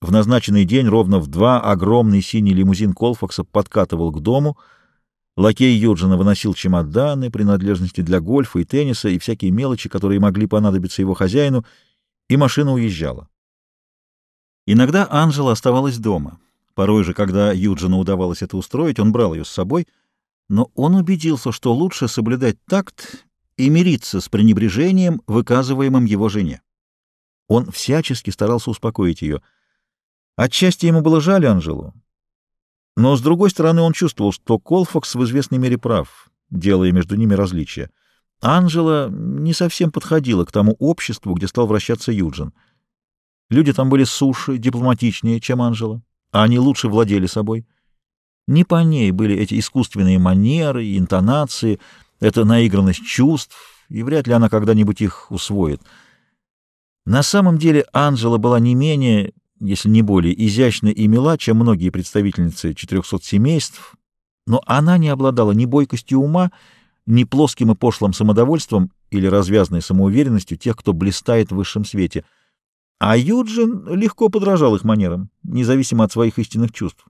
В назначенный день ровно в два огромный синий лимузин Колфакса подкатывал к дому. Лакей Юджина выносил чемоданы, принадлежности для гольфа и тенниса и всякие мелочи, которые могли понадобиться его хозяину, и машина уезжала. Иногда Анжела оставалась дома. Порой же, когда Юджину удавалось это устроить, он брал ее с собой, но он убедился, что лучше соблюдать такт и мириться с пренебрежением, выказываемым его жене. Он всячески старался успокоить ее. Отчасти ему было жаль Анжелу, но, с другой стороны, он чувствовал, что Колфакс в известной мере прав, делая между ними различия. Анжела не совсем подходила к тому обществу, где стал вращаться Юджин. Люди там были суше, дипломатичнее, чем Анжела, а они лучше владели собой. Не по ней были эти искусственные манеры, интонации, эта наигранность чувств, и вряд ли она когда-нибудь их усвоит. На самом деле Анжела была не менее, если не более, изящна и мила, чем многие представительницы четырехсот семейств, но она не обладала ни бойкостью ума, ни плоским и пошлым самодовольством или развязной самоуверенностью тех, кто блистает в высшем свете. А Юджин легко подражал их манерам, независимо от своих истинных чувств.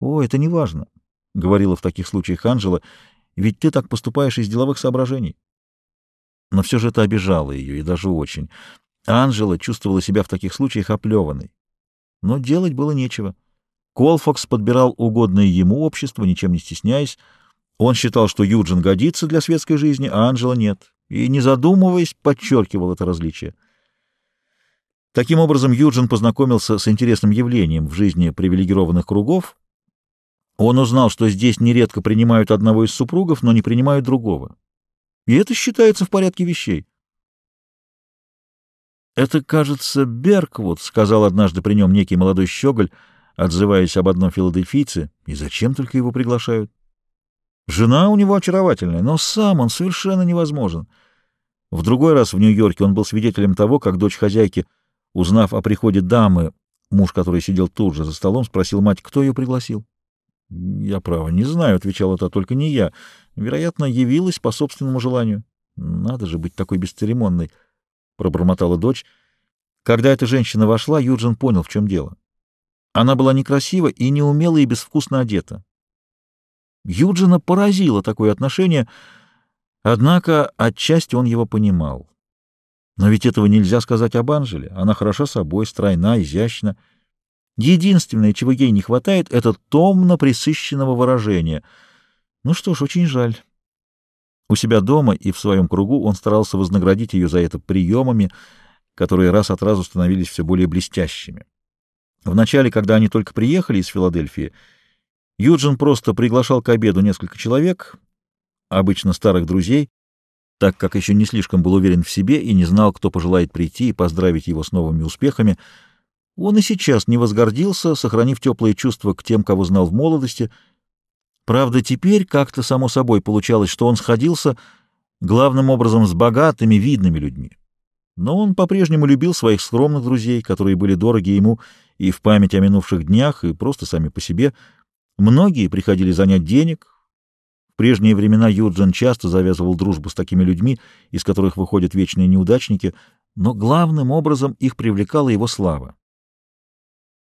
«О, это не важно», — говорила в таких случаях Анжела, — «ведь ты так поступаешь из деловых соображений». Но все же это обижало ее, и даже очень. Анжела чувствовала себя в таких случаях оплеванной. Но делать было нечего. Колфакс подбирал угодное ему общество, ничем не стесняясь. Он считал, что Юджин годится для светской жизни, а Анжела нет, и, не задумываясь, подчеркивал это различие. Таким образом, Юджин познакомился с интересным явлением в жизни привилегированных кругов, он узнал, что здесь нередко принимают одного из супругов, но не принимают другого. И это считается в порядке вещей. «Это, кажется, Берквуд», — сказал однажды при нем некий молодой щеголь, отзываясь об одном филадельфийце. «И зачем только его приглашают?» «Жена у него очаровательная, но сам он совершенно невозможен». В другой раз в Нью-Йорке он был свидетелем того, как дочь хозяйки, узнав о приходе дамы, муж, который сидел тут же за столом, спросил мать, кто ее пригласил. — Я, право, не знаю, — отвечал это только не я. Вероятно, явилась по собственному желанию. — Надо же быть такой бесцеремонной, — пробормотала дочь. Когда эта женщина вошла, Юджин понял, в чем дело. Она была некрасива и неумело и безвкусно одета. Юджина поразило такое отношение, однако отчасти он его понимал. Но ведь этого нельзя сказать об Анжеле. Она хороша собой, стройна, изящна. Единственное, чего ей не хватает, это томно присыщенного выражения. Ну что ж, очень жаль. У себя дома и в своем кругу он старался вознаградить ее за это приемами, которые раз от разу становились все более блестящими. Вначале, когда они только приехали из Филадельфии, Юджин просто приглашал к обеду несколько человек, обычно старых друзей, так как еще не слишком был уверен в себе и не знал, кто пожелает прийти и поздравить его с новыми успехами — он и сейчас не возгордился, сохранив теплые чувства к тем, кого знал в молодости. Правда, теперь как-то само собой получалось, что он сходился главным образом с богатыми, видными людьми. Но он по-прежнему любил своих скромных друзей, которые были дороги ему и в память о минувших днях, и просто сами по себе. Многие приходили занять денег. В прежние времена Юджин часто завязывал дружбу с такими людьми, из которых выходят вечные неудачники, но главным образом их привлекала его слава.